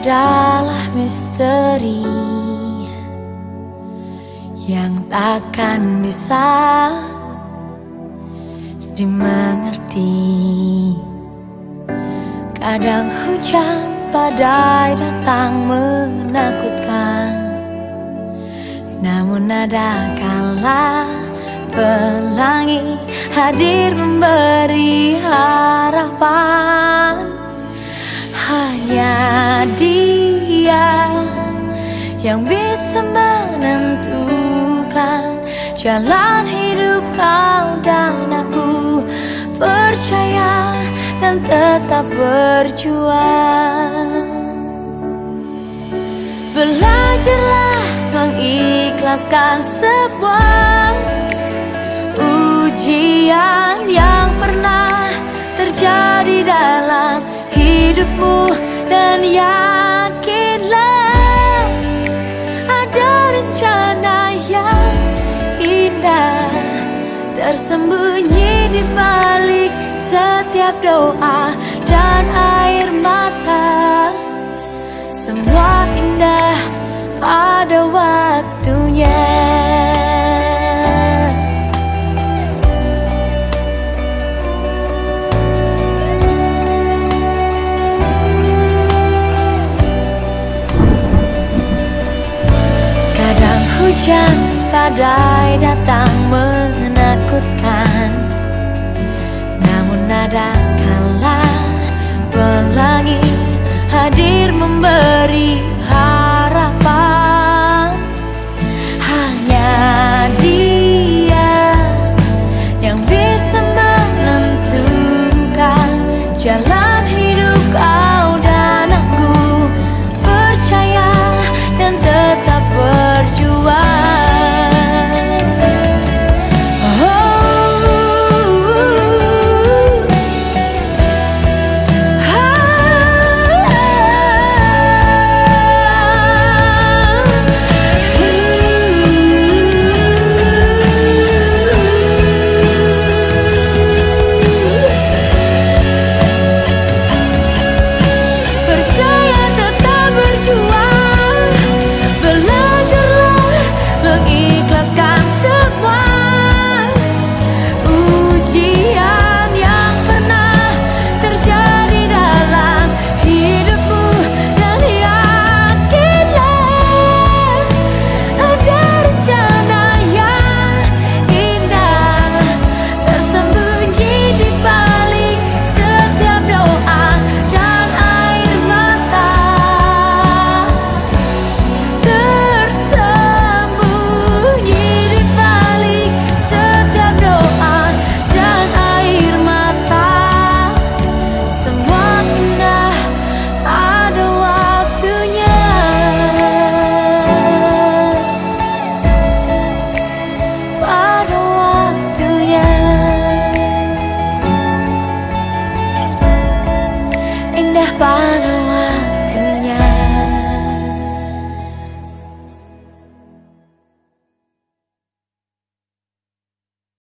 adalah misteri yang takkan bisa dimengerti. Kadang hujan badai datang menakutkan, namun ada kala pelangi hadir memberi harapan. Hanya dia yang bisa menentukan jalan hidup kau dan aku percaya dan tetap berjuang. Belajarlah mengikhlaskan sebuah ujian yang pernah terjadi dalam hidupmu dan yakinlah ada rencana yang indah tersembunyi di balik setiap doa dan Hujan badai datang menakutkan. Namun ada kala pelangi hadir memberi